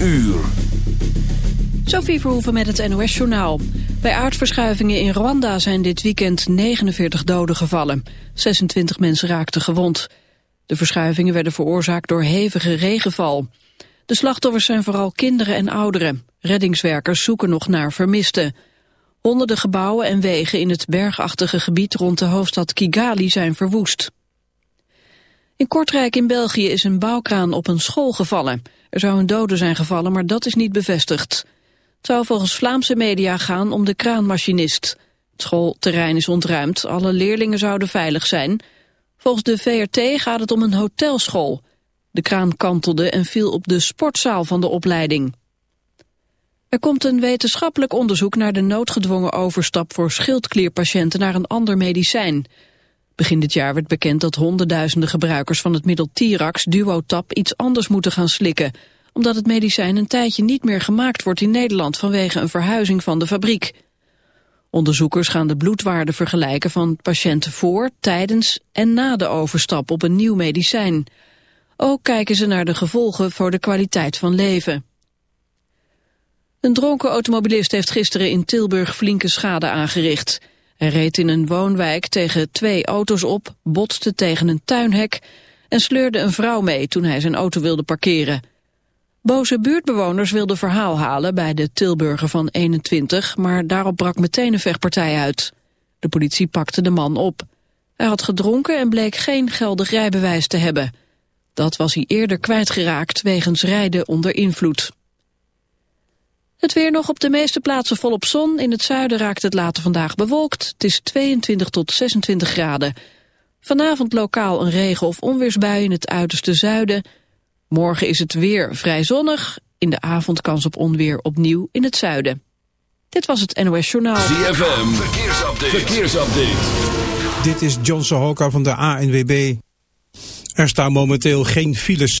uur. Sophie Verhoeven met het NOS-journaal. Bij aardverschuivingen in Rwanda zijn dit weekend 49 doden gevallen. 26 mensen raakten gewond. De verschuivingen werden veroorzaakt door hevige regenval. De slachtoffers zijn vooral kinderen en ouderen. Reddingswerkers zoeken nog naar vermisten. Honderden gebouwen en wegen in het bergachtige gebied rond de hoofdstad Kigali zijn verwoest. In Kortrijk in België is een bouwkraan op een school gevallen. Er zou een dode zijn gevallen, maar dat is niet bevestigd. Het zou volgens Vlaamse media gaan om de kraanmachinist. Het schoolterrein is ontruimd, alle leerlingen zouden veilig zijn. Volgens de VRT gaat het om een hotelschool. De kraan kantelde en viel op de sportzaal van de opleiding. Er komt een wetenschappelijk onderzoek naar de noodgedwongen overstap voor schildklierpatiënten naar een ander medicijn. Begin dit jaar werd bekend dat honderdduizenden gebruikers van het middel Tirax Duotap iets anders moeten gaan slikken, omdat het medicijn een tijdje niet meer gemaakt wordt in Nederland vanwege een verhuizing van de fabriek. Onderzoekers gaan de bloedwaarden vergelijken van patiënten voor, tijdens en na de overstap op een nieuw medicijn. Ook kijken ze naar de gevolgen voor de kwaliteit van leven. Een dronken automobilist heeft gisteren in Tilburg flinke schade aangericht. Hij reed in een woonwijk tegen twee auto's op, botste tegen een tuinhek en sleurde een vrouw mee toen hij zijn auto wilde parkeren. Boze buurtbewoners wilden verhaal halen bij de Tilburger van 21, maar daarop brak meteen een vechtpartij uit. De politie pakte de man op. Hij had gedronken en bleek geen geldig rijbewijs te hebben. Dat was hij eerder kwijtgeraakt wegens rijden onder invloed. Het weer nog op de meeste plaatsen volop zon. In het zuiden raakt het later vandaag bewolkt. Het is 22 tot 26 graden. Vanavond lokaal een regen- of onweersbui in het uiterste zuiden. Morgen is het weer vrij zonnig. In de avond kans op onweer opnieuw in het zuiden. Dit was het NOS Journaal. ZFM, verkeersupdate. verkeersupdate. Dit is John Sohoka van de ANWB. Er staan momenteel geen files.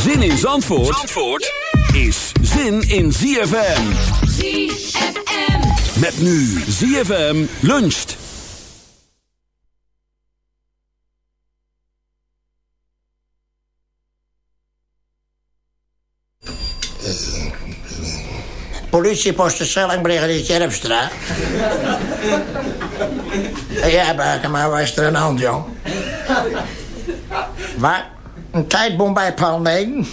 Zin in Zandvoort, Zandvoort is zin in ZFM. ZFM. Met nu ZFM luncht. Politiepost de Stellingbrigadier Terpstra. ja, Bakema, waar is er de hand, jong? Waar? Een tijdbom bij Paul 9?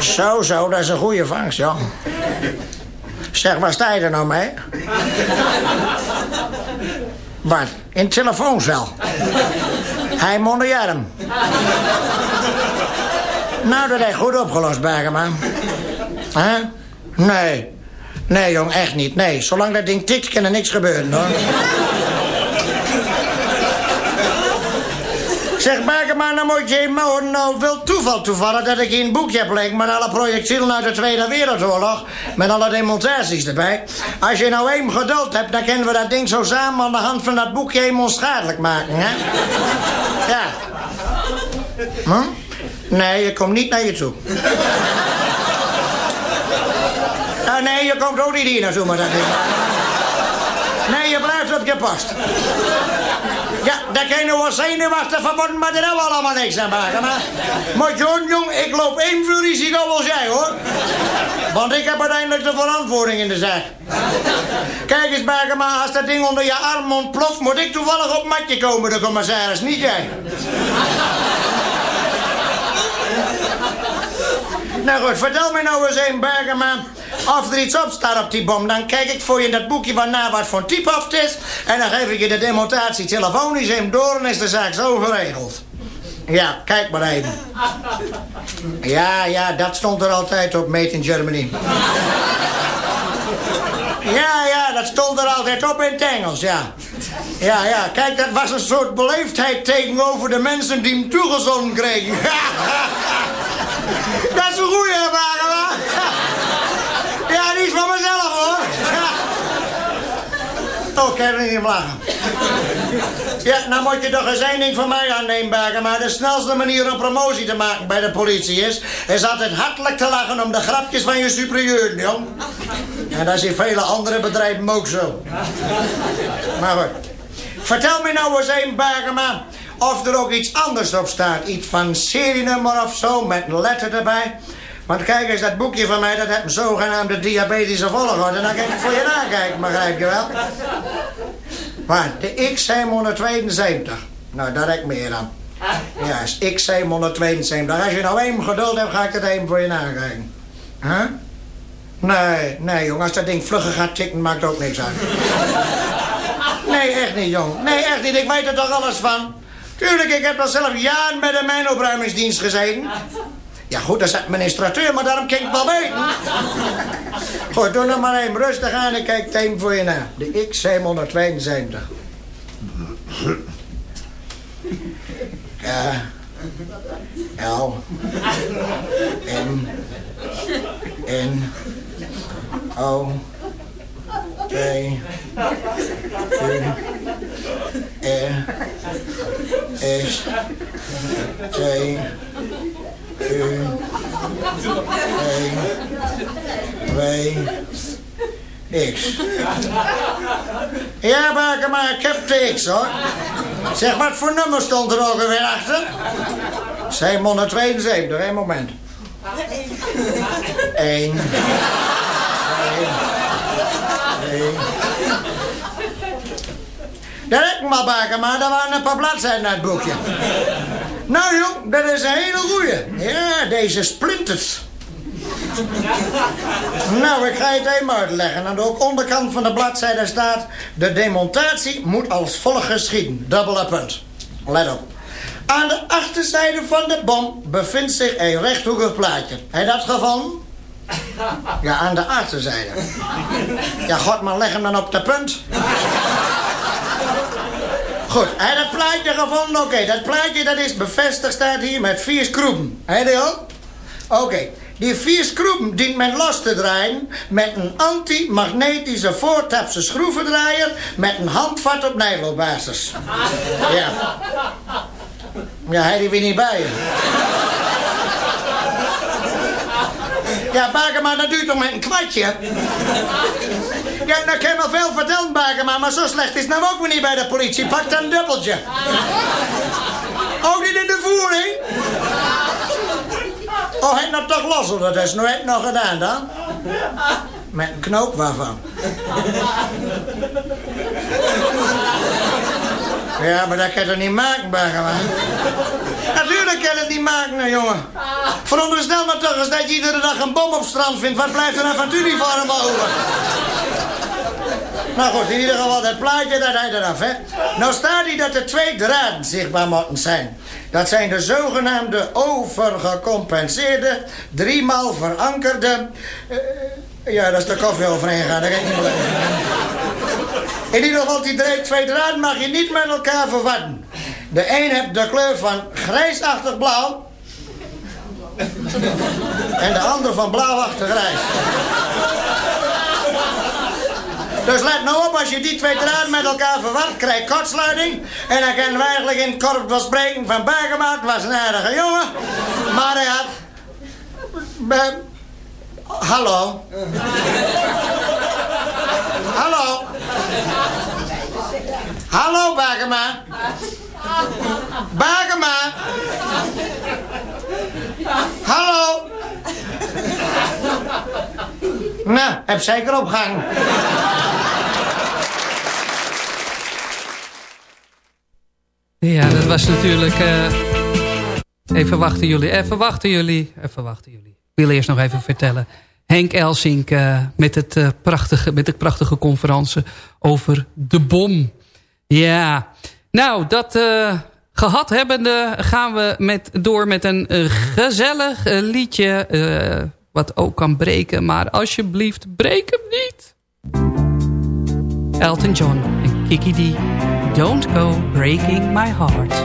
zo, zo, dat is een goede vangst, jong. Zeg, waar sta je er nou mee? Wat? In telefooncel? Hij mondejarm. Nou, dat is goed opgelost, Bakema. Hè? Nee. Nee, jong, echt niet. Nee, zolang dat ding tikt, kan er niks gebeuren, hoor. Zeg, Bakema, nou moet je maar nou wel toeval toevallig... dat ik hier een boekje heb liggen met alle projectielen uit de Tweede Wereldoorlog... met alle demonstraties erbij. Als je nou één geduld hebt, dan kunnen we dat ding zo samen... aan de hand van dat boekje helemaal schadelijk maken, hè? Ja. Hm? Nee, je komt niet naar je toe. Ah, nee, je komt ook niet hier naartoe, maar dat is... Nee, je blijft op je post. Ja, dat kan je nou wel zenuwachtig verbonden, maar daar hebben we allemaal niks aan maken. Maar, maar John, jong, ik loop evenveel risico als jij, hoor. Want ik heb uiteindelijk de verantwoording in de zaak. Kijk eens, Bergema, als dat ding onder je arm ontploft... moet ik toevallig op matje komen, de commissaris, niet jij. Nou goed, vertel me nou eens een, Bergema... of er iets op staat op die bom. Dan kijk ik voor je in dat boekje van na wat voor type is... en dan geef ik je de demonstratie telefonisch in door... en is de zaak zo geregeld. Ja, kijk maar even. Ja, ja, dat stond er altijd op, Made in Germany. Ja, ja, dat stond er altijd op in het Engels, ja. Ja, ja, kijk, dat was een soort beleefdheid tegenover de mensen die hem toegezonden kregen. dat is een goeie, Bagema. Ja, is van mezelf, hoor. Oh, kan er niet lachen. Ja, nou moet je toch eens één ding van mij aannemen, Bagema. De snelste manier om promotie te maken bij de politie is... is altijd hartelijk te lachen om de grapjes van je superieur, jong. En dat is in vele andere bedrijven ook zo. Maar goed. Vertel me nou eens één, Bagema... of er ook iets anders op staat. Iets van serienummer of zo, met een letter erbij. Want kijk eens, dat boekje van mij, dat heeft een zogenaamde diabetische volgorde. En dan kan ik voor je nakijken, begrijp je wel? Maar de X772. Nou, daar heb ik meer aan. Ja, is X772. Als je nou even geduld hebt, ga ik het even voor je nakijken. Huh? Nee, nee, jong. Als dat ding vlugger gaat tikken, maakt ook niks uit. Nee, echt niet, jong. Nee, echt niet. Ik weet er toch alles van. Tuurlijk, ik heb al zelf jaren bij de mijnopruimingsdienst gezeten. Ja, goed, dat is administrateur, maar daarom kan ik wel weten. Goed, doe nog maar even rustig aan en kijk het voor je na. De X772. Ja. L. M. N. O. T. U. R. S. T. U. E. W. X. Ja, Baker, maar ik heb X, hoor. Zeg, wat voor nummer stond er ook alweer achter? 772, één moment. 1. 2. 3. Daar heb ik maar Baker, maar daar waren een paar bladzijden uit het boekje. Nou jong, dat is een hele goeie. Ja, deze splinters. Nou, ik ga het even uitleggen. Aan de onderkant van de bladzijde staat... De demonstratie moet als volgt geschieden. Dubbele punt. Let op. Aan de achterzijde van de bom bevindt zich een rechthoekig plaatje. Heb dat gevonden? Ja, aan de achterzijde. Ja, god, maar leg hem dan op de punt. Goed, hij dat plaatje gevonden? Oké, dat plaatje dat is bevestigd, staat hier met vier schroeven. Heb je die? Oké, die vier schroeven dient men los te draaien met een antimagnetische voortapse schroevendraaier met een handvat op nijloopbasis. Ja. Ja, hij weer niet bij. Ja, Bakema, dat duurt toch met een kwartje? Ja, nou kan je wel veel vertellen, Bakema, maar zo slecht is nou ook weer niet bij de politie. Pak dan een dubbeltje. Ook niet in de voering? Oh, hij nou toch los, dat is nooit nog gedaan dan? Met een knoop waarvan? Ja, maar dat kan je niet maken, Bakema? Natuurlijk kan je het niet maken, nou, jongen. Veronderstel maar toch eens dat je iedere dag een bom op strand vindt. Wat blijft er nou van het uniform over? Nou goed, in ieder geval dat plaatje, dat hij eraf, hè. Nou staat hier dat er twee draden zichtbaar moeten zijn. Dat zijn de zogenaamde overgecompenseerde, driemaal verankerde... eh, ja, dat is de koffie overheen gaan, dat ik niet blijven. In ieder geval, die twee draden mag je niet met elkaar verwarren. De een heeft de kleur van grijsachtig blauw. En de ander van blauwachtig grijs. Dus let nou op, als je die twee draden met elkaar verwart, krijg je kortsluiting. En dan kunnen we eigenlijk in het korps wel spreken van Bergemaat was een aardige jongen. Maar Be- Hallo? Hallo? Hallo, Bagema? Bagema? Hallo? Nou, heb zeker op gang. Ja, dat was natuurlijk... eh, Even wachten jullie, even wachten jullie, even wachten jullie. Ik wil eerst nog even vertellen. Henk Elsink eh, met, het, eh, prachtige, met het prachtige conferentie over de bom. Ja, nou, dat eh, gehad hebbende gaan we met, door met een gezellig liedje... wat ook kan breken, maar alsjeblieft, breek hem niet. Elton John en Kiki D. Don't go breaking my heart.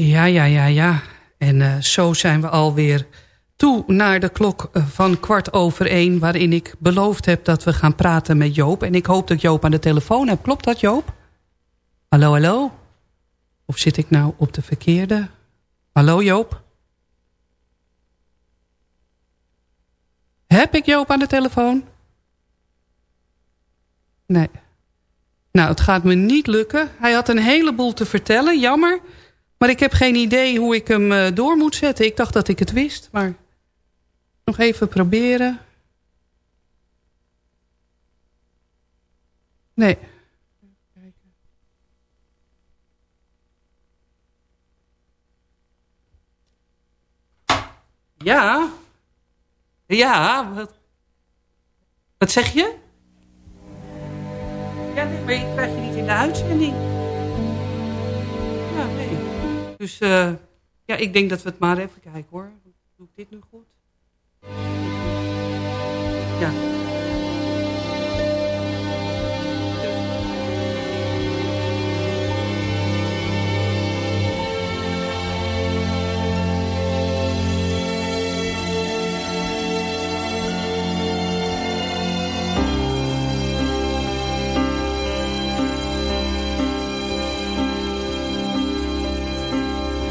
Ja, ja, ja, ja. En uh, zo zijn we alweer toe naar de klok eh, van kwart over één... waarin ik beloofd heb dat we gaan praten met Joop. En ik hoop dat Joop aan de telefoon heb. Klopt dat, Joop? Hallo, hallo? Of zit ik nou op de verkeerde? Hallo, Joop? Heb ik Joop aan de telefoon? Nee. Nou, het gaat me niet lukken. Hij had een heleboel te vertellen, jammer. Maar ik heb geen idee hoe ik hem uh, door moet zetten. Ik dacht dat ik het wist, maar... Nog even proberen. Nee. Ja. Ja, wat, wat zeg je? Ja, nee, maar je krijg je niet in de uitzending. Ja, nee. Dus uh, ja, ik denk dat we het maar even kijken hoor. Doe ik dit nu goed? Ja.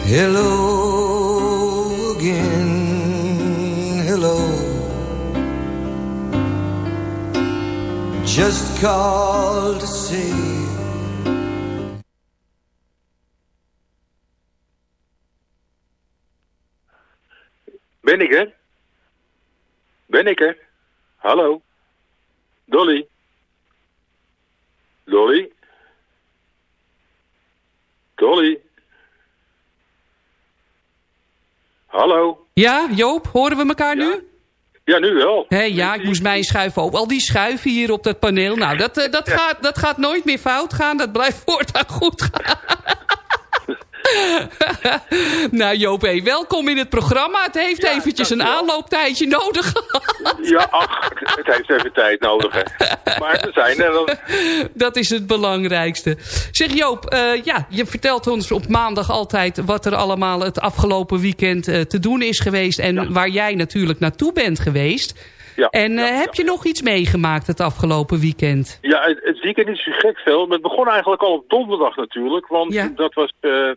Hello again, hello. Just called to say. Ben ik er? Ben ik er? Hallo? Dolly? Dolly? Dolly? Hallo? Ja, Joop, horen we elkaar nu? Ja, nu wel. Hey, ja, ik moest mij schuiven op. Al die schuiven hier op dat paneel. Nou, dat, uh, dat, gaat, dat gaat nooit meer fout gaan. Dat blijft voortaan goed gaan. nou Joop, hey, welkom in het programma. Het heeft ja, eventjes een aanlooptijdje nodig ja, ach, het heeft even tijd nodig. Hè. Maar ze zijn er dan. Dat is het belangrijkste. Zeg Joop, uh, ja, je vertelt ons op maandag altijd... wat er allemaal het afgelopen weekend uh, te doen is geweest... en ja. waar jij natuurlijk naartoe bent geweest... Ja, en uh, ja, heb je nog iets meegemaakt het afgelopen weekend? Ja, het, het weekend is zo gek veel. Het begon eigenlijk al op donderdag natuurlijk. Want dat was uh,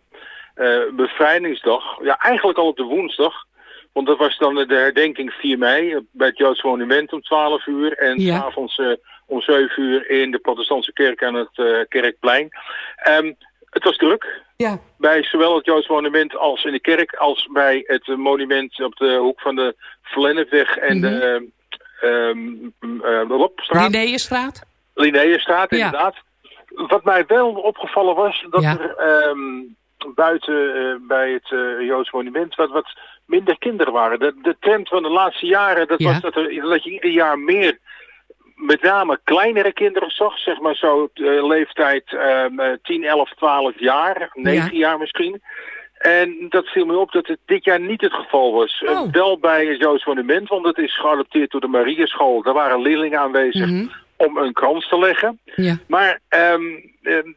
bevrijdingsdag. Ja, eigenlijk al op de woensdag. Want dat was dan de herdenking 4 mei bij het Joods Monument om 12 uur. En ja. s'avonds uh, om 7 uur in de protestantse kerk aan het uh, Kerkplein. Um, het was druk. Ja. Bij zowel het Joods Monument als in de kerk... als bij het monument op de hoek van de Vlennepweg en mm -hmm. de... Um, uh, Linnaeusstraat? Linnaeusstraat, inderdaad. Ja. Wat mij wel opgevallen was... dat ja. er um, buiten uh, bij het uh, Joods Monument... wat, wat minder kinderen waren. De, de trend van de laatste jaren, dat Ja. was dat, er, dat je ieder jaar meer, met name kleinere kinderen zag, zeg maar zo uh, leeftijd um, 10, 11, 12 jaar, 9 jaar misschien. En dat viel me op dat het dit jaar niet het geval was. Uh, wel bij het Joods Monument, want het is geadopteerd door de Marieschool. Daar waren leerlingen aanwezig om een krans te leggen. Ja. Maar um, um,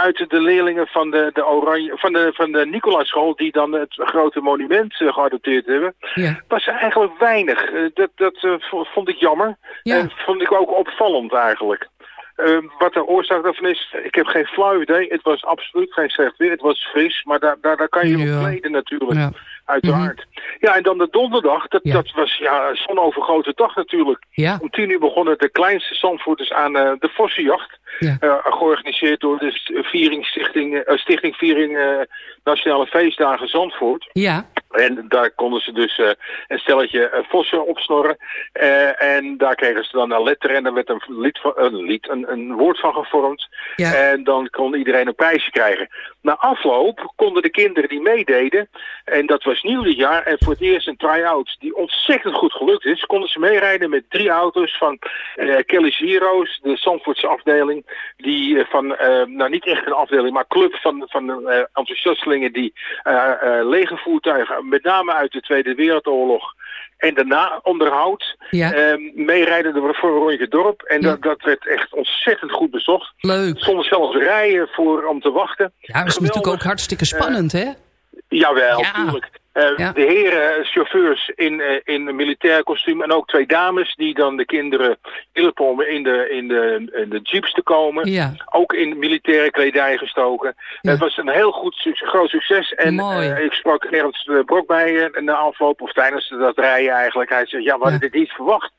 buiten de leerlingen van de, de, Oranje, van de, van de Nicolaaschool... die dan het grote monument uh, geadopteerd hebben... Ja. was er eigenlijk weinig. Uh, dat dat uh, vond ik jammer. Ja. En vond ik ook opvallend eigenlijk. Uh, wat de oorzaak daarvan is, ik heb geen flauw idee. Het was absoluut geen slecht weer. Het was fris, maar daar, daar, daar kan je Ja. op kleden natuurlijk. Uiteraard. Ja, en dan de donderdag, dat, Ja. dat was ja, zonovergrote dag natuurlijk. Ja. Om tien uur begonnen de kleinste zandvoorters aan eh, de Vossenjacht. Ja. Eh, georganiseerd door de st- Vieringsstichting, eh, Stichting Viering Nationale Feestdagen Zandvoort. Ja. En daar konden ze dus eh, een stelletje eh, vossen opsnorren. Eh, en daar kregen ze dan een letter en daar werd een, lied van, een, lied, een, een woord van gevormd. Ja. En dan kon iedereen een prijsje krijgen. Na afloop konden de kinderen die meededen, en dat was nieuw dit jaar, en voor het eerst een try-out die ontzettend goed gelukt is, konden ze meerijden met drie auto's van eh, Kelly Zero's, de Zandvoortse afdeling, die van, nou niet echt een afdeling, maar club van, van enthousiastelingen die lege voertuigen, met name uit de Tweede Wereldoorlog, en daarna onderhoud, Ja. eh, meerijden door- voor een rondje dorp. En Ja. dat, dat werd echt ontzettend goed bezocht. Leuk. Soms zelfs rijen voor om te wachten. Ja, dat is natuurlijk ook hartstikke spannend, hè? Jawel, Ja. natuurlijk. Eh, Ja. De heren chauffeurs in, eh, in een militair kostuum en ook twee dames die dan de kinderen hielpen om in de, in de, in de jeeps te komen. Ja. Ook in militaire kledij gestoken. Ja. Het was een heel goed, groot succes. En eh, ik sprak Ernst Brok bij eh, na afloop, of tijdens dat rijden eigenlijk. Hij zei, ja, we hadden dit niet verwacht.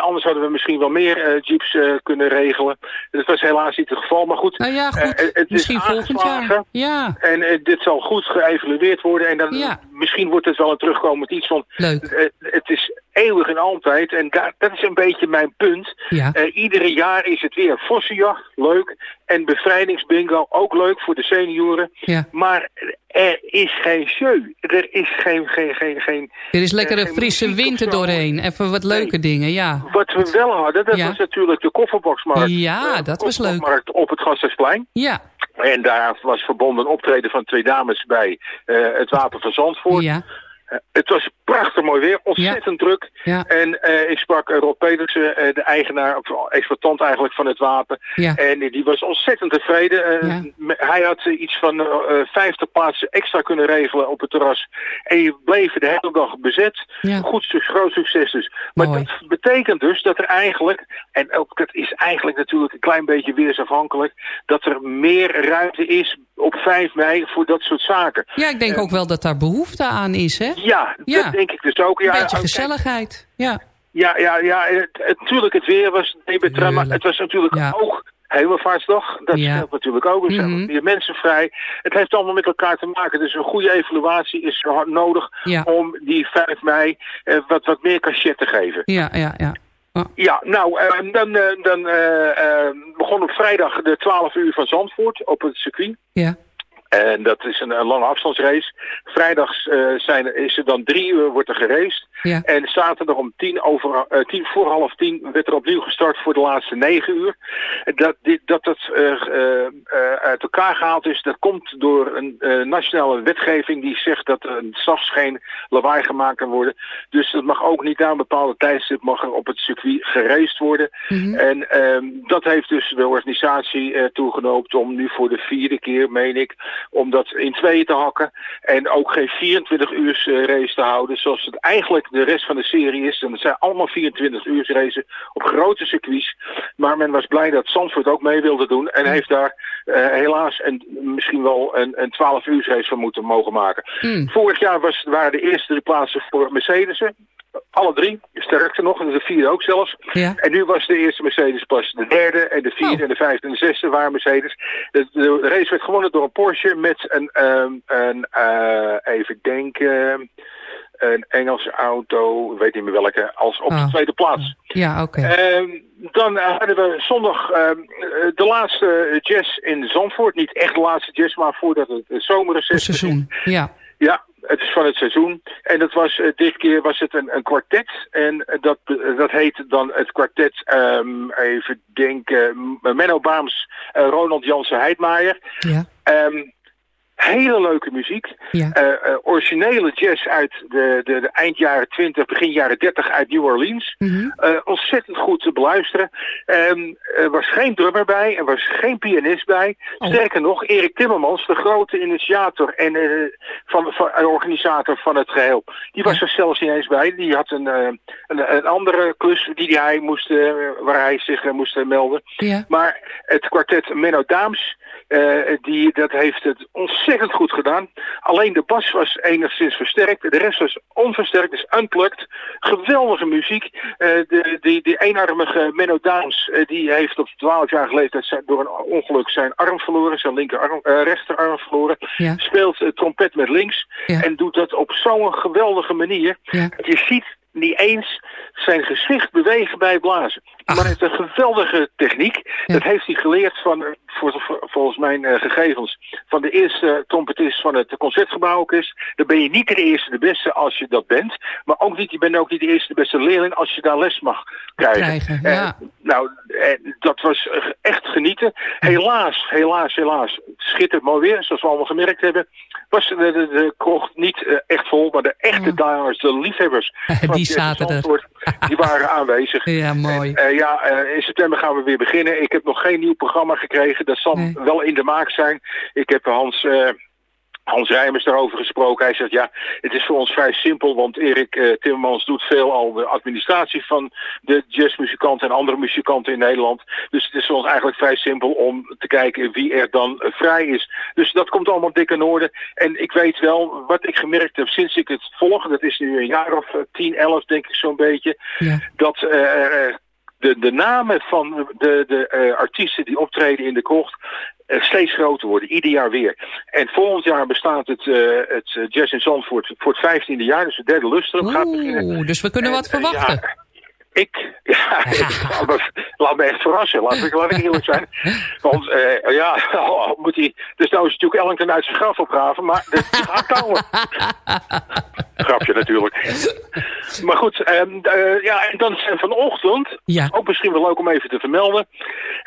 Anders hadden we misschien wel meer jeeps kunnen regelen. Dat was helaas niet het geval. Maar goed, Nou ja, goed. het is Misschien volgend jaar. Ja, En dit zal goed geëvalueerd worden. En dan Ja. Misschien wordt het wel een terugkomend iets van... leuk. het is eeuwig en altijd. En daar, dat is een beetje mijn punt. Ja. Eh, iedere jaar is het weer vossenjacht, leuk. En bevrijdingsbingo, ook leuk voor de senioren. Ja. Maar er is geen show. Er is geen... geen, geen, geen Er is lekkere eh, geen frisse er zo. doorheen. Even wat leuke dingen, ja. Wat we wel hadden, dat Ja. was natuurlijk de kofferboxmarkt. Ja, Eh, dat was leuk. op het Gasthuisplein. Ja, En daar was verbonden optreden van twee dames bij eh, het Wapen van Zandvoort. ja, het was prachtig mooi weer, ontzettend druk. ja, En eh, ik sprak eh, Rob Pedersen, eh, de eigenaar, of exploitant eigenlijk van het wapen. ja. En die was ontzettend tevreden. Eh, Hij had eh, iets van eh, eh, 50 plaatsen extra kunnen regelen op het terras. En je bleef de hele dag bezet. Goed, groot succes dus. Maar Mooi. dat betekent dus dat er eigenlijk, en ook dat is eigenlijk natuurlijk een klein beetje weersafhankelijk, dat er meer ruimte is op 5 mei voor dat soort zaken. Ja, ik denk ook wel dat daar behoefte aan is, hè? Ja, Ja. dat denk ik dus ook. Ja, Een beetje gezelligheid. Ja, Ja, ja, ja. Het, het- natuurlijk, het weer was debitrair, maar het was natuurlijk Ja. ook Hemelvaartsdag. Dat Ja. natuurlijk ook. Er zijn Mhm. meer mensen vrij. Het heeft allemaal met elkaar te maken. Dus een goede evaluatie is hard nodig Ja. om die 5 mei eh, wat, wat meer cachet te geven. ja, ja, ja. Oh, Ja, nou, eh, dan, eh, dan eh, eh, begon op vrijdag de 12 uur van Zandvoort op het circuit. ja, En dat is een, een lange afstandsrace. Vrijdags eh, zijn, is er dan drie uur wordt er geraced. ja. En zaterdag om tien, over, eh, tien voor half tien werd er opnieuw gestart voor de laatste negen uur. Dat dit, dat het eh, uit elkaar gehaald is, dat komt door een nationale wetgeving die zegt dat er s'nachts geen lawaai gemaakt kan worden. Dus dat mag ook niet na een bepaalde tijdstip mag er op het circuit geraced worden. Mhm. En ehm, dat heeft dus de organisatie toegenoopt om nu voor de vierde keer, meen ik, om dat in tweeën te hakken. En ook geen 24 uur eh, race te houden, zoals het eigenlijk de rest van de serie is. En het zijn allemaal 24 uur racen op grote circuits. Maar men was blij dat Zandvoort ook mee wilde doen. En heeft daar eh, helaas een, misschien wel een, een 12 uur race van moeten mogen maken. Mm. Vorig jaar was, waren de eerste drie plaatsen voor Mercedes'en. Alle drie, sterkte nog, en de vierde ook zelfs. Ja. En nu was de eerste Mercedes pas de derde en de vierde Oh. en de vijfde en de zesde waren Mercedes. De, de race werd gewonnen door een Porsche met een, ehm, een eh, even denken, een Engelse auto, weet niet meer welke, als op de Oh. tweede plaats. Ja, oké. Ehm, dan eh, hadden we zondag ehm, eh, de laatste jazz in Zandvoort. Niet echt de laatste jazz, maar voordat het, het zomerreces Het seizoen. Ja, ja, het is van het seizoen. En dat was, eh, dit keer was het een, een kwartet. En eh, dat, eh, dat heet dan het kwartet, ehm, even denken, Menno Baams, Ronald Jansen Heidmaier. ja, Ehm, hele leuke muziek. ja. Eh, eh, originele jazz uit de, de, de eind jaren 20, begin jaren 30 uit New Orleans. Eh, ontzettend goed te beluisteren. Ehm, er was geen drummer bij, er was geen pianist bij. Oh. Sterker nog, Erik Timmermans, de grote initiator en van, van, organisator van het geheel, die was Ja. er zelfs niet eens bij. Die had een, een, een andere klus die hij moest, waar hij zich moest melden. Ja, Maar het kwartet Menno Daams, die, dat heeft het ontzettend goed gedaan. Alleen de bas was enigszins versterkt. De rest was onversterkt, dus unplugged. Geweldige muziek. Eh, de, die, die eenarmige Menno Daams, eh, die heeft op 12 jaar leeftijd zijn, door een ongeluk zijn arm verloren. Zijn linkerarm, eh, rechterarm verloren. ja, Speelt trompet met links. Ja. En doet dat op zo'n geweldige manier. ja. Je ziet niet eens zijn gezicht bewegen bij het Maar hij heeft een geweldige techniek. Ja. Dat heeft hij geleerd van, volgens mijn eh, gegevens, van de eerste trompetist van het Concertgebouworkest. Dan ben je niet de eerste de beste als je dat bent. Maar ook niet, je bent ook niet de eerste de beste leerling als je daar les mag krijgen. Krijgen, ja. nou, dat was eh, echt genieten. Helaas, helaas, helaas. Schitterend mooi weer, zoals we allemaal gemerkt hebben. Was de, de, de krocht niet eh, echt vol, maar de echte Ja. de liefhebbers. Die zaten er. Die waren aanwezig. Ja, mooi. Ja, eh, in september gaan we weer beginnen. Ik heb nog geen nieuw programma gekregen. Dat zal Nee. wel in de maak zijn. Ik heb Hans... eh, Hans Rijmers daarover gesproken. Hij zegt, ja, het is voor ons vrij simpel, want Erik uh, Timmermans doet veel al de administratie van de jazzmuzikanten en andere muzikanten in Nederland. Dus het is voor ons eigenlijk vrij simpel om te kijken wie er dan uh, vrij is. Dus dat komt allemaal dik in orde. En ik weet wel, wat ik gemerkt heb sinds ik het volg, dat is nu een jaar of 10, 11 denk ik zo'n beetje, Ja. dat uh, de, de namen van de, de uh, artiesten die optreden in de krocht uh, steeds groter worden, ieder jaar weer. En volgend jaar bestaat het, uh, het Jazz in Zandvoort voor het vijftiende jaar, dus het derde lustrum gaat beginnen. Oeh, dus we kunnen wat verwachten. Ja, ik, ja, ik, laat, laat me echt verrassen, laat ik, laat ik eerlijk zijn. Want uh, ja, moet hij, dus nou is natuurlijk Ellington uit zijn graf opgraven, maar dat gaat komen. Grapje natuurlijk. Maar goed, um, uh, ja, en dan zijn vanochtend, ja. ook misschien wel leuk om even te vermelden,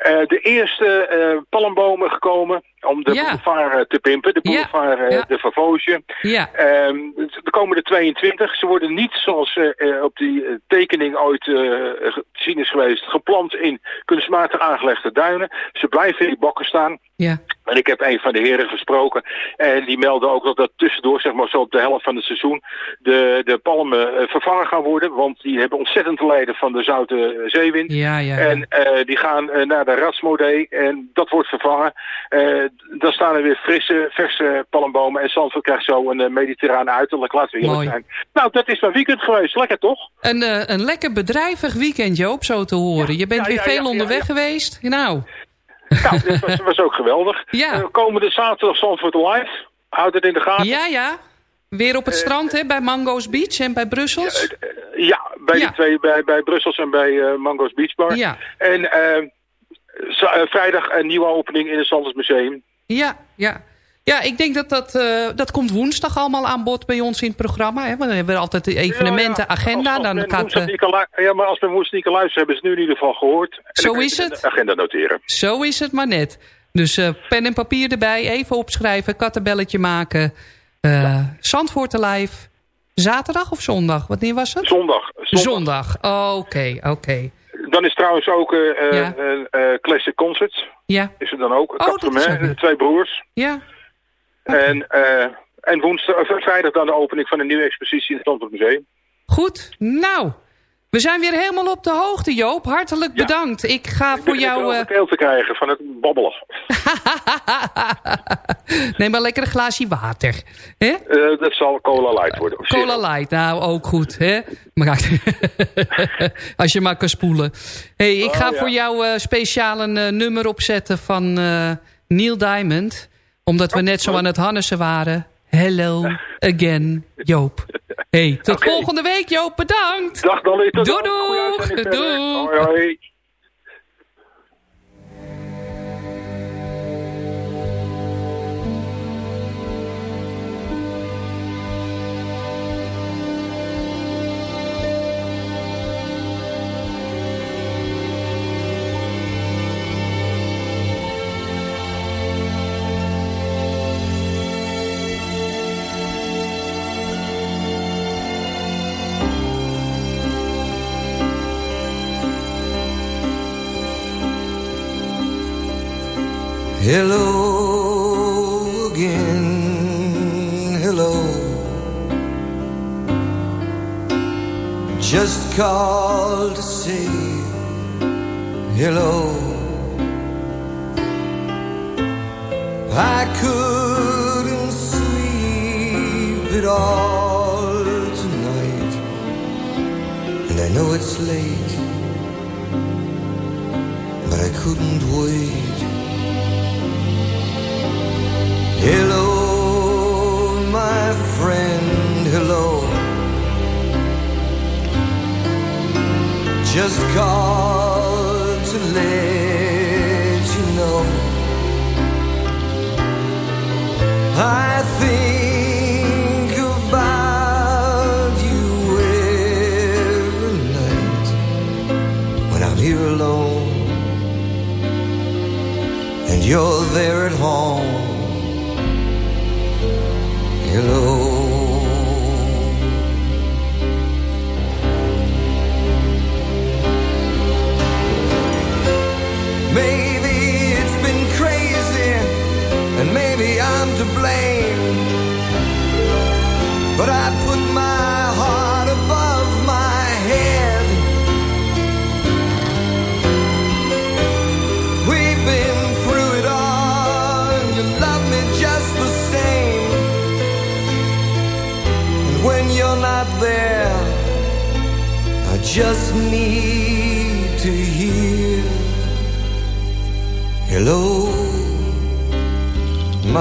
uh, de eerste uh, palmbomen gekomen om de Ja. boulevard te pimpen, de boulevard Ja, ja. de Favosje. Ja. Um, er komen er 22. Ze worden niet zoals op die tekening ooit uh, te zien is geweest, geplant in kunstmatig aangelegde duinen. Ze blijven in die bokken staan. Ja. En ik heb een van de heren gesproken en die meldde ook dat dat tussendoor, zeg maar zo op de helft van het seizoen, de, de palmen uh, vervangen gaan worden. Want die hebben ontzettend te lijden van de zoute zeewind. Ja, ja, ja. En uh, die gaan naar de Ratsmodee en dat wordt vervangen. Uh, dan staan er weer frisse, verse palmbomen en Zandvoort krijgt zo een mediterraan uiterlijk. Laten we eerlijk zijn. Nou, dat is mijn weekend geweest. Lekker toch? Een, uh, een lekker bedrijvig weekend, Joop, zo te horen. Ja, je bent weer veel onderweg geweest. Nou. Nou, dat was, was ook geweldig. Ja. Uh, komende zaterdag Zandvoort Live. Houd het in de gaten. Ja, ja. Weer op het strand, hè, bij Mango's Beach en bij Brussels. Ja, ja bij Ja. die twee, bij, bij Brussels en bij Mango's Beach Bar. Ja. En vrijdag een nieuwe opening in het Zanders Museum. Ja, ja. Ja, ik denk dat dat, uh, dat komt woensdag allemaal aan bod bij ons in het programma. Hè? Want dan hebben we altijd de evenementenagenda. Ja, ja. Dan gaat, ja, maar als men woensdag niet kan luisteren, hebben ze nu in ieder geval gehoord. En Zo is het. De agenda noteren. Zo is het maar net. Dus uh, pen en papier erbij, even opschrijven, kattenbelletje maken. Uh, ja. Zandvoort live. Zaterdag of zondag? Wanneer was het? Zondag. Zondag, oké, oké. Okay, okay. Dan is trouwens ook uh, ja. Classic Concerts. Ja. Is er dan ook. Oh, de twee broers. Ja. Okay. En, uh, en woensdag, of vrijdag dan de opening van een nieuwe expositie in het Zandvoort Museum. Goed, nou... We zijn weer helemaal op de hoogte, Joop. Hartelijk ja. bedankt. Ik ga ik voor jou... Ik uh... te krijgen van het babbelen. Neem maar lekker een glaasje water. Hè? Uh, dat zal Cola Light worden. Cola Light, nou ook goed. Hè? Maar Als je maar kan spoelen. Hey, ik ga oh, ja. voor jou uh, speciaal een uh, nummer opzetten van Neil Diamond. Omdat we oh, net zo aan het Hannessen waren. Hello again, Joop. Hey, tot okay. volgende week, Joop. Bedankt. Dag, Dolly. Doei, doei. Doei. Hoi,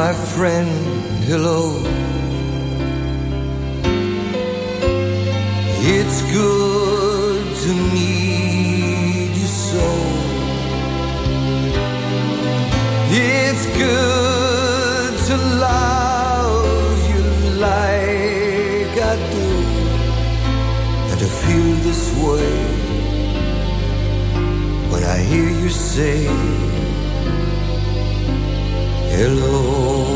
my friend, hello. It's good to meet you so. It's good to love you like I do. And to feel this way When I hear you say Hello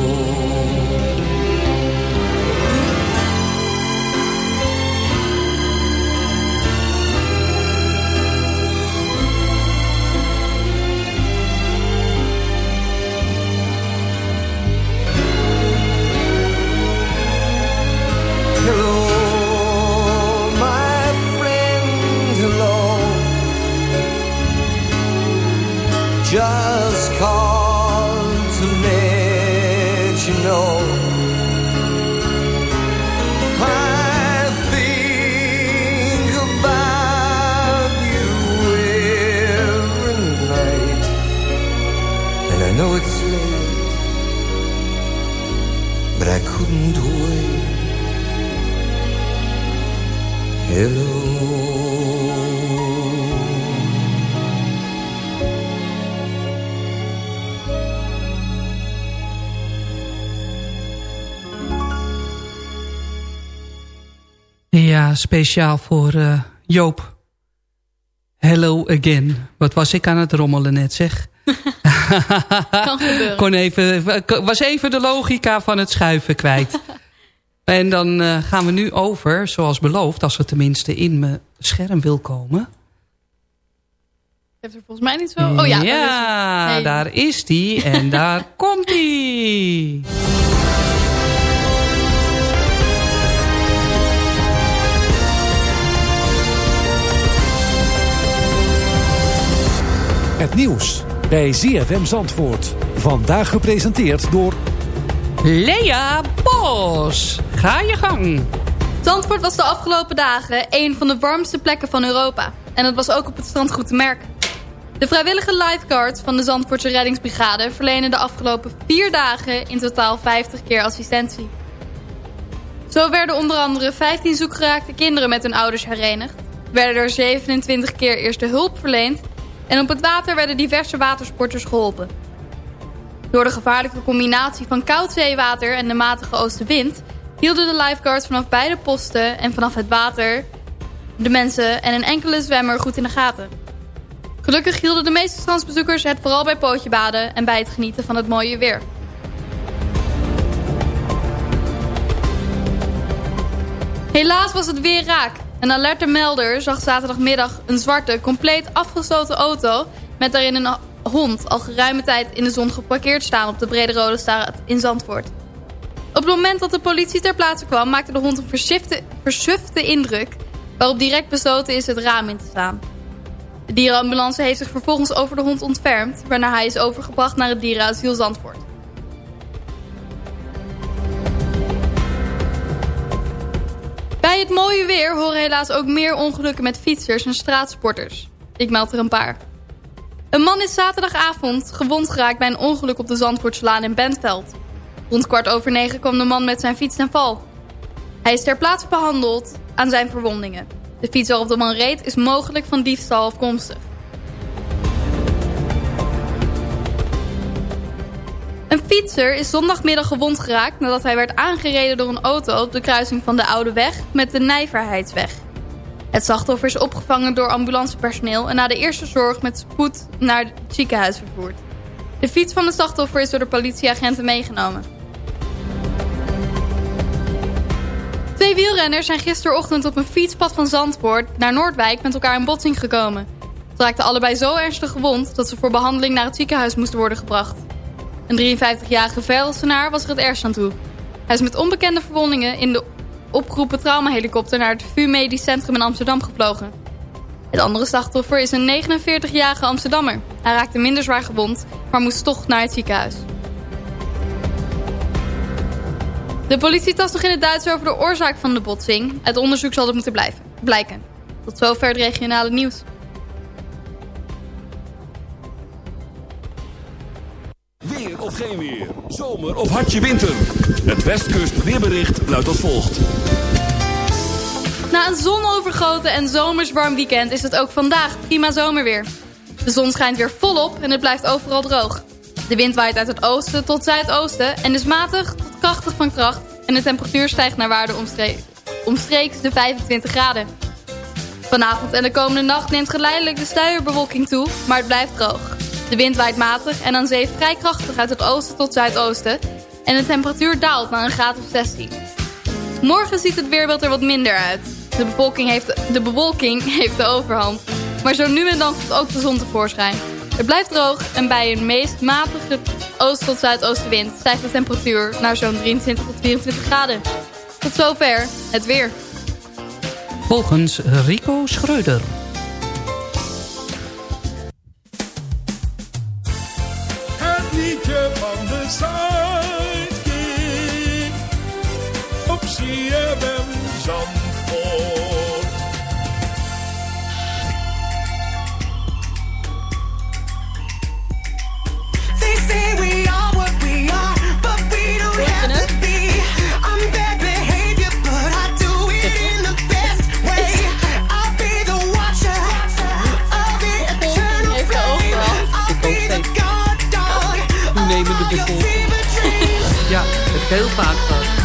Hello. Ja, speciaal voor eh, Joop. Hello again. Wat was ik aan het rommelen net, zeg. Kan gebeuren. Kon even, was even de logica van het schuiven kwijt. en dan eh, gaan we nu over, zoals beloofd... als het tenminste in mijn scherm wil komen. Heeft er volgens mij niet zo... Oh ja, ja daar is hij. Nee. daar is die en daar komt hij. Het nieuws bij ZFM Zandvoort. Vandaag gepresenteerd door... Lea Bos. Ga je gang. Zandvoort was de afgelopen dagen een van de warmste plekken van Europa. En dat was ook op het strand goed te merken. De vrijwillige lifeguards van de Zandvoortse reddingsbrigade... verlenen de afgelopen vier dagen in totaal 50 keer assistentie. Zo werden onder andere 15 zoekgeraakte kinderen met hun ouders herenigd... werden er 27 keer eerste hulp verleend... en op het water werden diverse watersporters geholpen. Door de gevaarlijke combinatie van koud zeewater en de matige oostenwind... hielden de lifeguards vanaf beide posten en vanaf het water... de mensen en een enkele zwemmer goed in de gaten. Gelukkig hielden de meeste strandsbezoekers het vooral bij pootjebaden... en bij het genieten van het mooie weer. Helaas was het weer raak. Een alerte melder zag zaterdagmiddag een zwarte, compleet afgesloten auto... met daarin een hond al geruime tijd in de zon geparkeerd staan op de Brede Rode Straat in Zandvoort. Op het moment dat de politie ter plaatse kwam maakte de hond een versufte, indruk... waarop direct besloten is het raam in te slaan. De dierenambulance heeft zich vervolgens over de hond ontfermd... waarna hij is overgebracht naar het dierenasiel Zandvoort. Bij het mooie weer horen helaas ook meer ongelukken met fietsers en straatsporters. Ik meld er een paar. Een man is zaterdagavond gewond geraakt bij een ongeluk op de Zandvoortslaan in Bentveld. Rond kwart over negen kwam de man met zijn fiets ten val. Hij is ter plaatse behandeld aan zijn verwondingen. De fiets waarop de man reed is mogelijk van diefstal afkomstig. Een fietser is zondagmiddag gewond geraakt nadat hij werd aangereden door een auto op de kruising van de Oude Weg met de Nijverheidsweg. Het slachtoffer is opgevangen door ambulancepersoneel en na de eerste zorg met spoed naar het ziekenhuis vervoerd. De fiets van de slachtoffer is door de politieagenten meegenomen. Twee wielrenners zijn gisterochtend op een fietspad van Zandvoort naar Noordwijk met elkaar in botsing gekomen. Ze raakten allebei zo ernstig gewond dat ze voor behandeling naar het ziekenhuis moesten worden gebracht. Een 53-jarige velsenaar was er het ergst aan toe. Hij is met onbekende verwondingen in de opgeroepen traumahelikopter naar het VU Medisch Centrum in Amsterdam gevlogen. Het andere slachtoffer is een 49-jarige Amsterdammer. Hij raakte minder zwaar gewond, maar moest toch naar het ziekenhuis. De politie tast nog in het Duits over de oorzaak van de botsing. Het onderzoek zal het moeten blijven, blijken. Tot zover het regionale nieuws. Geen weer. Zomer of hartje winter. Het Westkust weerbericht luidt als volgt. Na een zonovergoten en zomers warm weekend is het ook vandaag prima zomerweer. De zon schijnt weer volop en het blijft overal droog. De wind waait uit het oosten tot zuidoosten en is matig tot krachtig van kracht. En de temperatuur stijgt naar waarde omstre omstreeks de 25 graden. Vanavond en de komende nacht neemt geleidelijk de sluierbewolking toe, maar het blijft droog. De wind waait matig en aan zee vrij krachtig uit het oosten tot zuidoosten. En de temperatuur daalt naar een graad of 16. Morgen ziet het weerbeeld er wat minder uit. De, heeft, de bewolking heeft de overhand. Maar zo nu en dan komt ook de zon tevoorschijn. Het blijft droog en bij een meest matige oost- tot zuidoostenwind... stijgt de temperatuur naar zo'n 23 tot 24 graden. Tot zover het weer. Volgens Rico Schreuder. Van Ja, het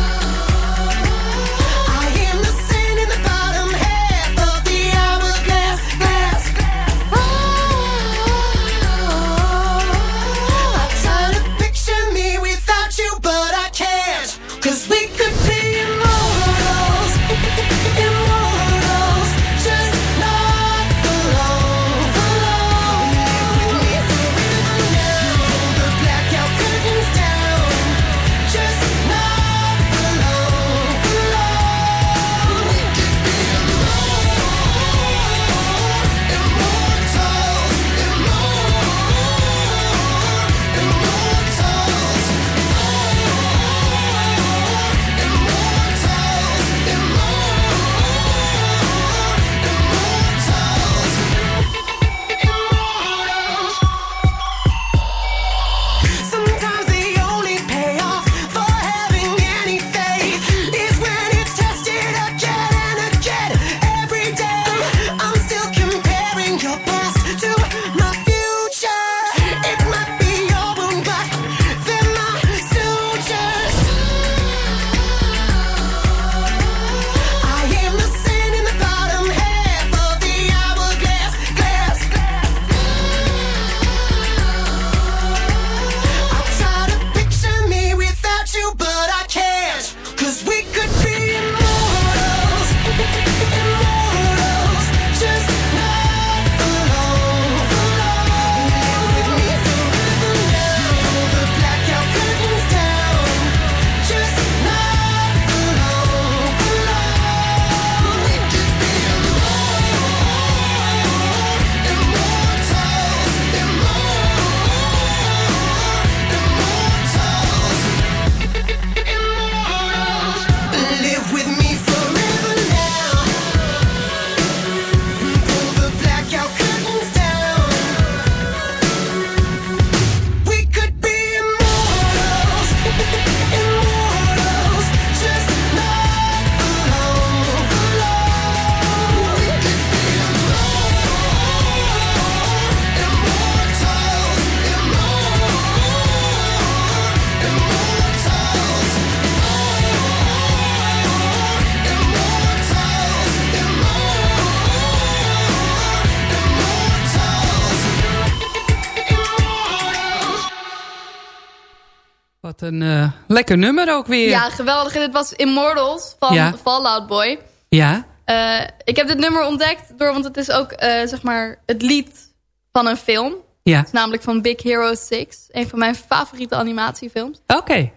een eh, lekker nummer ook weer. Ja, geweldig. En dit was Immortals van Ja. Fallout Boy. Ja? Eh, ik heb dit nummer ontdekt door, want het is ook eh, zeg maar het lied van een film. Ja. Het is namelijk van Big Hero 6. Een van mijn favoriete animatiefilms. Oké.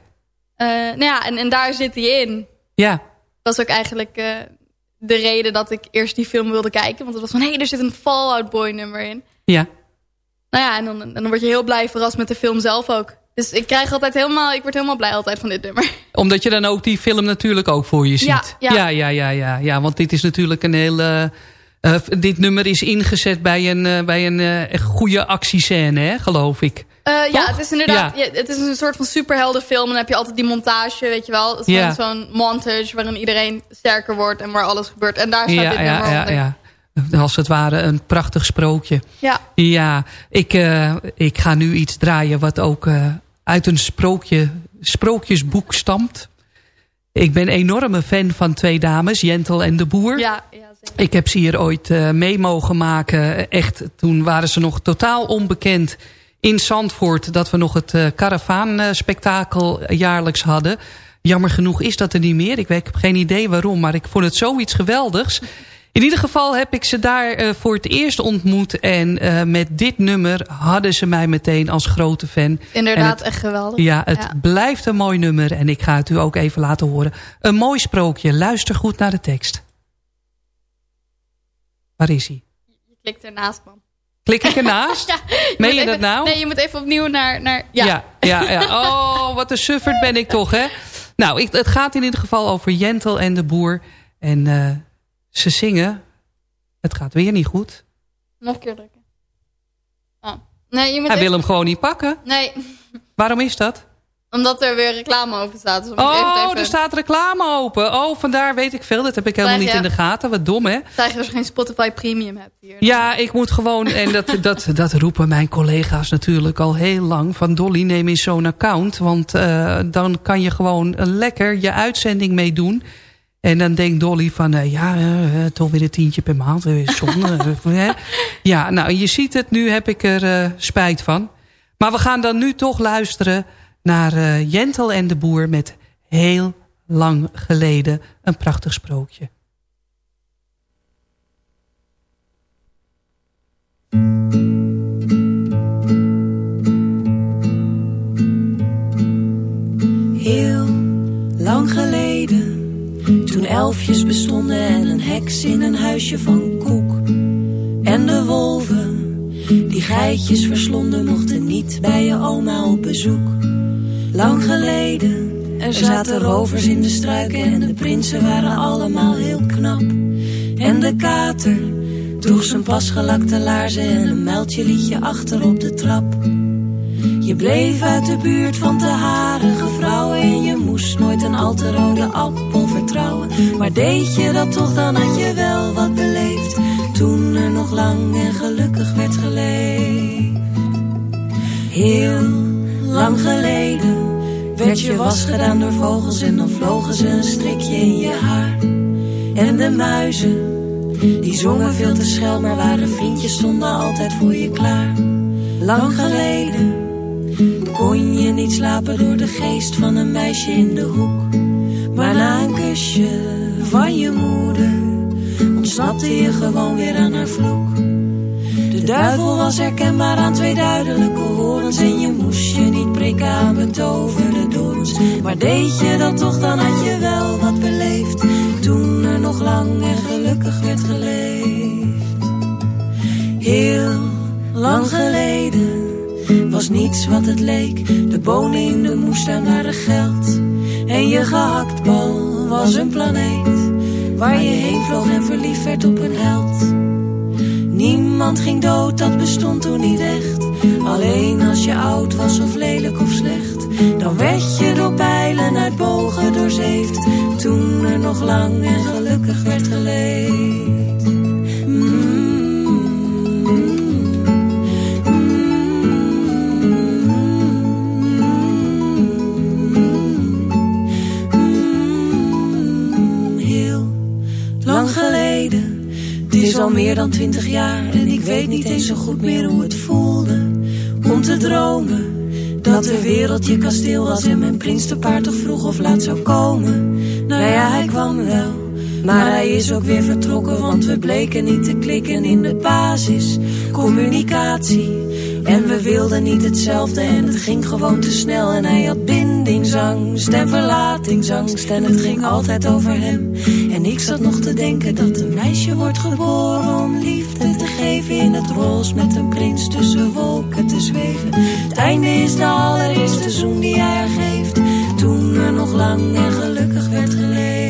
Eh, nou ja, en, en daar zit hij in. Ja. Dat was ook eigenlijk de reden dat ik eerst die film wilde kijken. Want het was van, hé, hey, er zit een Fallout Boy nummer in. Ja. Nou ja, en dan, en dan word je heel blij verrast met de film zelf ook. Dus ik krijg altijd helemaal, ik word helemaal blij altijd van dit nummer. Omdat je dan ook die film natuurlijk ook voor je ziet. Ja, ja. ja, ja, ja, ja, ja. Want dit is natuurlijk een heel, eh, Eh, dit nummer is ingezet bij een, eh, bij een eh, goede actiescène, hè, geloof ik. Ja, het is inderdaad. Ja. ja, het is een soort van superheldenfilm. En dan heb je altijd die montage, weet je wel. Ja. zo'n montage waarin iedereen sterker wordt en waar alles gebeurt. En daar staat dit ja, nummer ja, onder. ja. Als het ware een prachtig sprookje. Ja. Ja, ik, ik ga nu iets draaien wat ook uit een sprookje, sprookjesboek stamt. Ik ben een enorme fan van twee dames, Jentel en de Boer. Ja, ja, Ik heb ze hier ooit eh, mee mogen maken. Echt, toen waren ze nog totaal onbekend in Zandvoort... dat we nog het eh Caravaan-spektakel jaarlijks hadden. Jammer genoeg is dat er niet meer. Ik, weet, ik heb geen idee waarom, maar ik vond het zoiets geweldigs. In ieder geval heb ik ze daar eh, voor het eerst ontmoet. En eh, met dit nummer hadden ze mij meteen als grote fan. Inderdaad, het- echt geweldig. Ja, het blijft een mooi nummer. En ik ga het u ook even laten horen. Een mooi sprookje. Luister goed naar de tekst. Waar is hij? Je klikt ernaast, man. Klik ik ernaast? Ja, Meen je dat even- nou? Nee, je moet even opnieuw naar... naar ja. Ja, ja, ja. Oh, wat een sufferd ben ik toch, hè? Nou, ik, het gaat in ieder geval over Jentel en de boer. En eh, ze zingen. Het gaat weer niet goed. Nog een keer drukken. Oh. Nee, je moet Hij wil hem gewoon niet pakken. Nee, Waarom is dat? omdat er weer reclame over staat. Dus Oh, even, er staat reclame open. Oh, vandaar weet ik veel. Dat heb ik helemaal niet ja. in de gaten. Wat dom, hè? Zeg je als je geen Spotify Premium hebt hier. Ja, ik moet gewoon, en dat, dat, dat roepen mijn collega's natuurlijk al heel lang... van Dolly, neem eens zo'n account, want eh, dan kan je gewoon lekker je uitzending meedoen. En dan denkt Dolly van, eh, ja, eh, eh, toch weer een tientje per maand, zonde. hè. ja, nou, je ziet het, nu heb ik er spijt van. Maar we gaan dan nu toch luisteren naar eh, Jentel en de Boer... met heel lang geleden een prachtig sprookje. Toen elfjes bestonden en een heks in een huisje van koek. En de wolven, die geitjes verslonden, mochten niet bij je oma op bezoek. Lang geleden, er zaten rovers in de struiken en de prinsen waren allemaal heel knap. En de kater droeg zijn pasgelakte laarzen en een muiltje liet je achter op de trap. Je bleef uit de buurt van te harige vrouwen En je moest nooit een al te rode appel Maar deed je dat toch, dan had je wel wat beleefd. Toen er nog lang en gelukkig werd geleefd. Heel lang geleden werd je was gedaan door vogels En dan vlogen ze een strikje in je haar. En de muizen, die zongen veel te schel Maar waren vriendjes, stonden altijd voor je klaar. Lang geleden kon je niet slapen door de geest van een meisje in de hoek. Maar na een kusje van je moeder ontsnapte je gewoon weer aan haar vloek. De duivel was herkenbaar aan twee duidelijke horens en je moest je niet prikken aan betoverde dorens. Maar deed je dat toch, dan had je wel wat beleefd toen er nog lang en gelukkig werd geleefd. Heel lang geleden was niets wat het leek. De bonen in de moestuin waren geld. En je gehaktbal was een planeet. Waar je heen vloog en verliefd werd op een held. Niemand ging dood, dat bestond toen niet echt. Alleen als je oud was of lelijk of slecht. Dan werd je door pijlen uit bogen doorzeefd. Toen er nog lang en gelukkig werd geleefd. Is al meer dan twintig jaar en ik weet niet eens zo goed meer hoe het voelde. Om te dromen dat de wereld je kasteel was en mijn prins te paard toch vroeg of laat zou komen. Nou ja, hij kwam wel. Maar hij is ook weer vertrokken, want we bleken niet te klikken in de basis. En we wilden niet hetzelfde en het ging gewoon te snel. En hij had bindingsangst en verlatingsangst en het ging altijd over hem. En ik zat nog te denken dat een meisje wordt geboren om liefde te geven. In het roze met een prins tussen wolken te zweven. Het einde is de allereerste zoen die hij haar geeft. Toen er nog lang en gelukkig werd geleefd.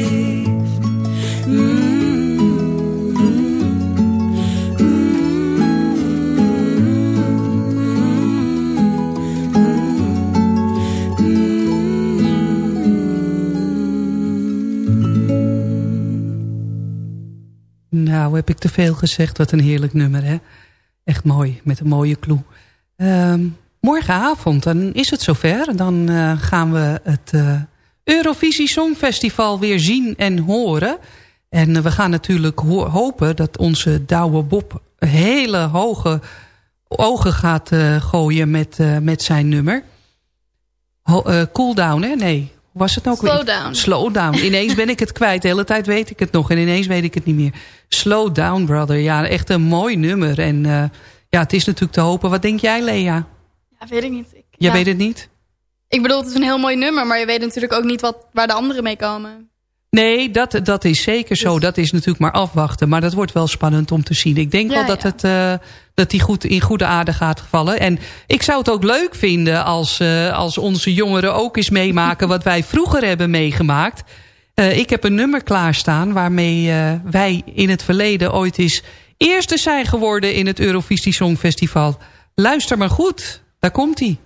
Heb ik te veel gezegd. Wat een heerlijk nummer, hè? Echt mooi, met een mooie clue. Ehm, morgenavond, dan is het zover. Dan uh, gaan we het uh, Eurovisie Songfestival weer zien en horen. En uh, we gaan natuurlijk ho hopen dat onze Douwe Bob hele hoge ogen gaat gooien met, met zijn nummer. Cool down, hè? Nee, was het ook Slow weer? down. Slow down. Ineens ben ik het kwijt. De hele tijd weet ik het nog. En ineens weet ik het niet meer. Slow down, brother. Ja, echt een mooi nummer. En uh, ja, het is natuurlijk te hopen. Wat denk jij, Lea? Ja, weet ik niet. Ik, Jij ja. weet het niet? Ik bedoel, het is een heel mooi nummer. Maar je weet natuurlijk ook niet wat, waar de anderen mee komen. Nee, dat, dat is zeker zo. Dat is natuurlijk maar afwachten. Maar dat wordt wel spannend om te zien. Ik denk Ja, wel dat, ja. het, uh, dat die goed in goede aarde gaat vallen. En ik zou het ook leuk vinden als, uh, als onze jongeren ook eens meemaken... wat wij vroeger hebben meegemaakt. Uh, ik heb een nummer klaarstaan waarmee wij in het verleden ooit eens... eerste zijn geworden in het Eurovisie Songfestival. Luister maar goed, daar komt-ie.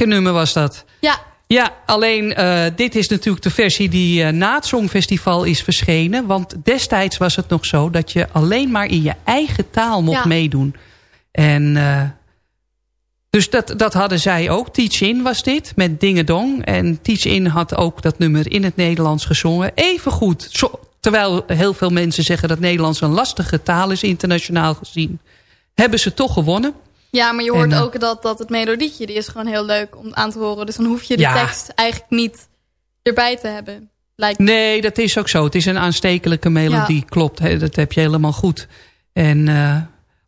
Lekker nummer was dat. Ja, Ja, alleen uh, dit is natuurlijk de versie die uh, na het Songfestival is verschenen. Want destijds was het nog zo dat je alleen maar in je eigen taal mocht Ja. meedoen. En uh, dus dat, dat hadden zij ook. Teach In was dit, met Dingedong. En Teach In had ook dat nummer in het Nederlands gezongen. Even goed, zo, terwijl heel veel mensen zeggen dat Nederlands een lastige taal is, internationaal gezien. Hebben ze toch gewonnen. Ja maar je hoort En, eh, ook dat, dat het melodietje, die is gewoon heel leuk om aan te horen. Dus dan hoef je de Ja. tekst eigenlijk niet erbij te hebben. Lijkt. Nee, dat is ook zo. Het is een aanstekelijke melodie, Ja. klopt. Hè, dat heb je helemaal goed. En uh,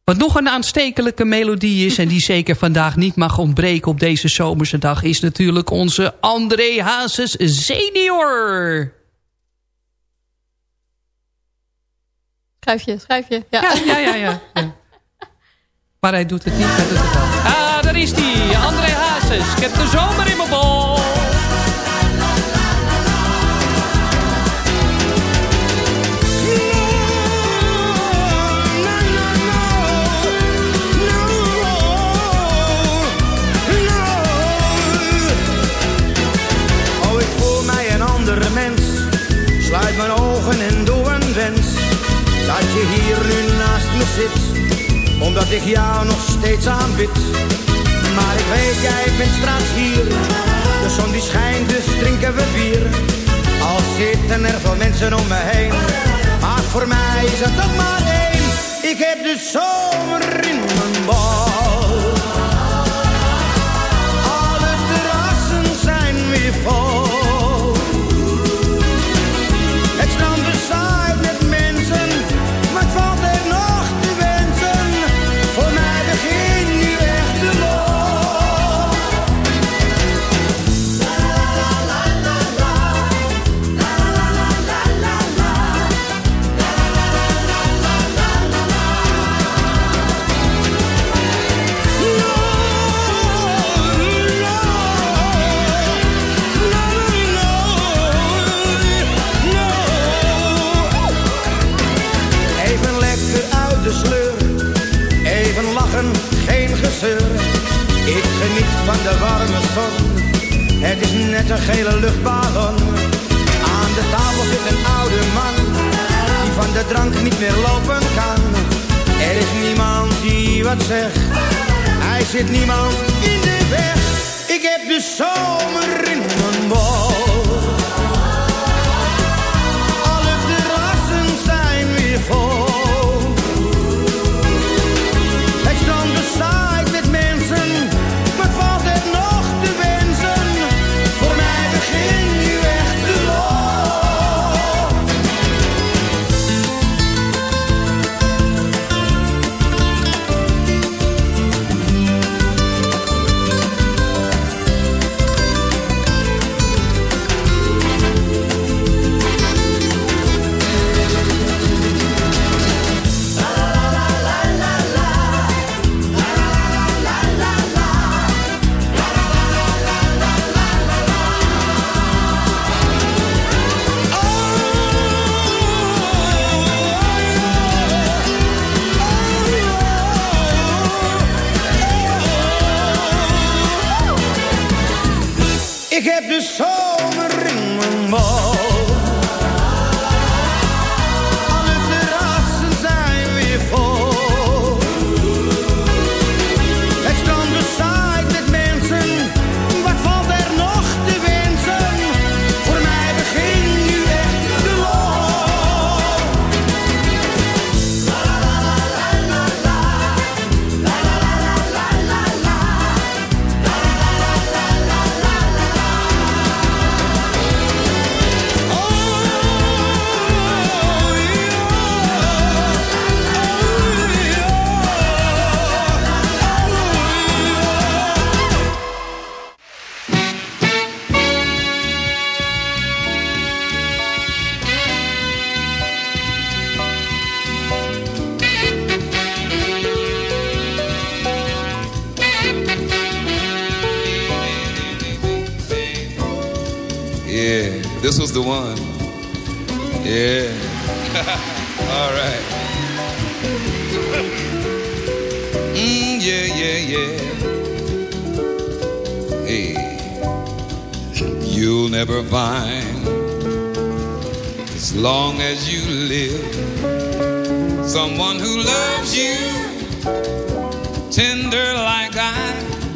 wat nog een aanstekelijke melodie is... en die zeker vandaag niet mag ontbreken op deze zomerse dag... is natuurlijk onze André Hazes senior. Schrijf je, schrijf je. Ja, ja, ja, ja. ja, ja. Maar hij doet het niet, hij doet het wel. Ah, daar is hij, André Hazes. Ik heb de zomer in mijn bol. Oh, ik voel mij een andere mens. Sluit mijn ogen en doe een wens. Dat je hier nu naast me zit. Omdat ik jou nog steeds aanbid. Maar ik weet, jij bent straks hier. De zon die schijnt, dus drinken we bier. Al zitten er veel mensen om me heen. Maar voor mij is het toch maar één. Ik heb de zomer in mijn bal. Net een gele luchtballon. Aan de tafel zit een oude man, die van de drank niet meer lopen kan. Er is niemand die wat zegt, hij zit niemand in de weg. Ik heb de zomer in mijn bol. Alle terrassen zijn weer vol.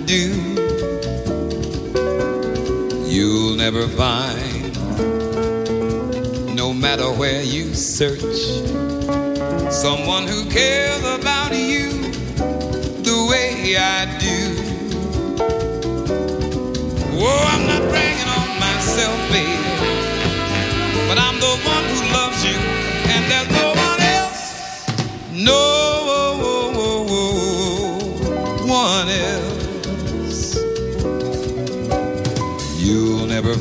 do. You'll never find, no matter where you search, someone who cares about you the way I do. Whoa, I'm not bragging on myself, baby, but I'm the one who loves you, and there's no one else, no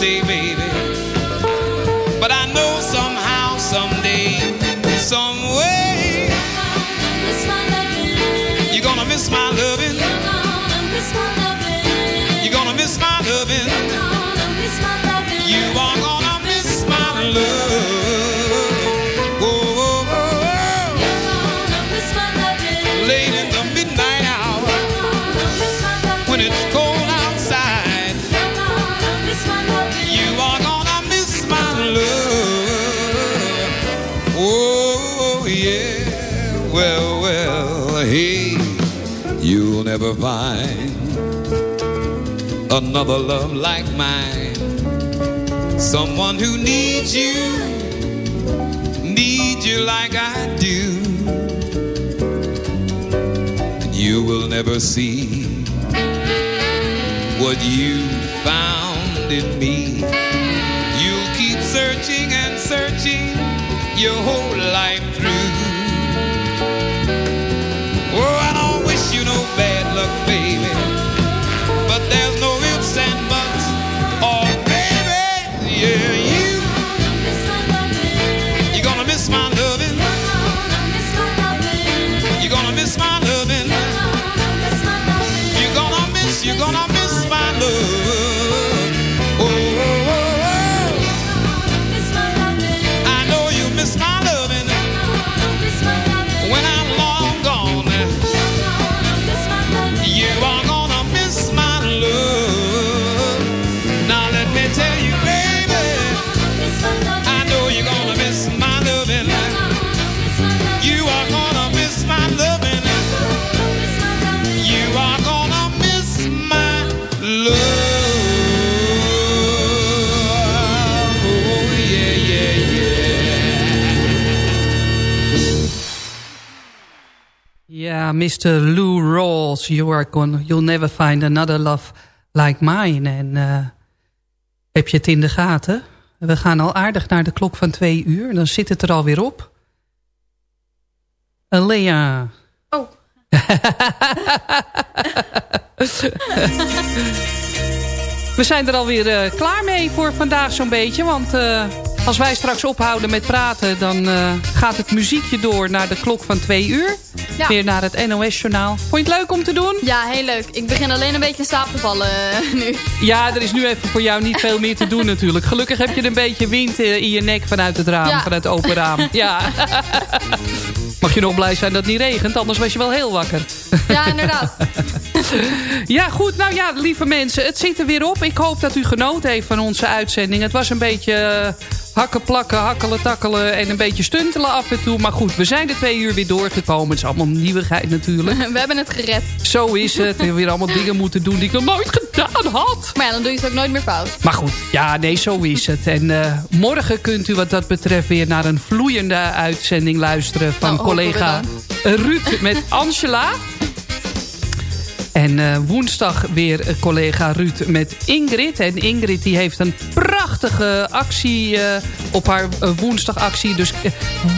Make baby. But I know somehow, someday, some way, you're gonna miss my loving. You're gonna miss my loving. You are gonna miss my love. Find another love like mine. Someone who needs you, needs you like I do. And you will never see what you found in me. You'll keep searching and searching your whole Ja, Mr. Lou Rawls, you are gonna, you'll never find another love like mine. En eh, heb je het in de gaten? We gaan al aardig naar de klok van twee uur. Dan zit het er alweer op. Uh, Lea. Oh. We zijn er alweer uh, klaar mee voor vandaag zo'n beetje. Want uh, als wij straks ophouden met praten... dan uh, gaat het muziekje door naar de klok van twee uur. Ja. Weer naar het NOS-journaal. Vond je het leuk om te doen? Ja, heel leuk. Ik begin alleen een beetje in slaap te vallen nu. Ja, er is nu even voor jou niet veel meer te doen natuurlijk. Gelukkig heb je een beetje wind in je nek vanuit het raam. Ja. Vanuit het open raam. Ja. Mag je nog blij zijn dat het niet regent, anders was je wel heel wakker. Ja, inderdaad. ja, goed. Nou ja, lieve mensen, het zit er weer op. Ik hoop dat u genoten heeft van onze uitzending. Het was een beetje uh, hakken, plakken, hakkelen, takkelen en een beetje stuntelen af en toe. Maar goed, we zijn er twee uur weer doorgekomen. Het is allemaal nieuwigheid natuurlijk. We hebben het gered. Zo is het. We hebben weer allemaal dingen moeten doen die ik nog nooit gedaan had. Maar ja, dan doe je het ook nooit meer fout. Maar goed, ja, nee, zo is het. En uh, morgen kunt u wat dat betreft weer naar een vloeiende uitzending luisteren... van oh, collega Ruud met Angela. En uh, woensdag weer uh, collega Ruud met Ingrid. En Ingrid die heeft een prachtige actie uh, op haar woensdagactie. Dus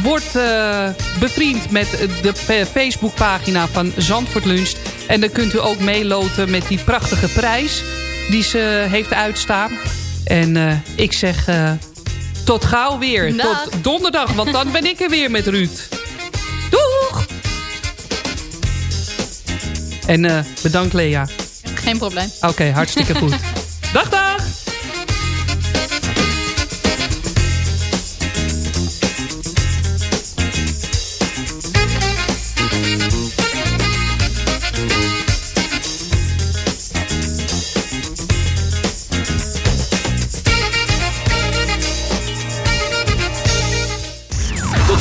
wordt bevriend met de Facebookpagina van Zandvoort Lunch. En dan kunt u ook meeloten met die prachtige prijs die ze heeft uitstaan. En ik zeg tot gauw weer. Tot donderdag, want dan ben ik er weer met Ruud. En uh, bedankt Lea. Geen probleem. Oké, okay, hartstikke goed. dag, dag!